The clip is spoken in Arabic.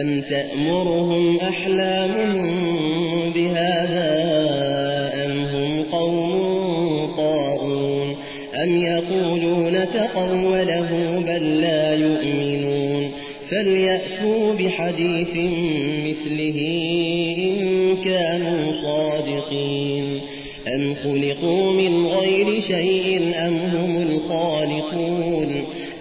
أم تأمرهم أحلامهم بهذا أم هم قوم طاغون أم يقولون تقوله بل لا يؤمنون فليأتوا بحديث مثله إن كانوا صادقين أم خلقوا من غير شيء أم هم الخالقون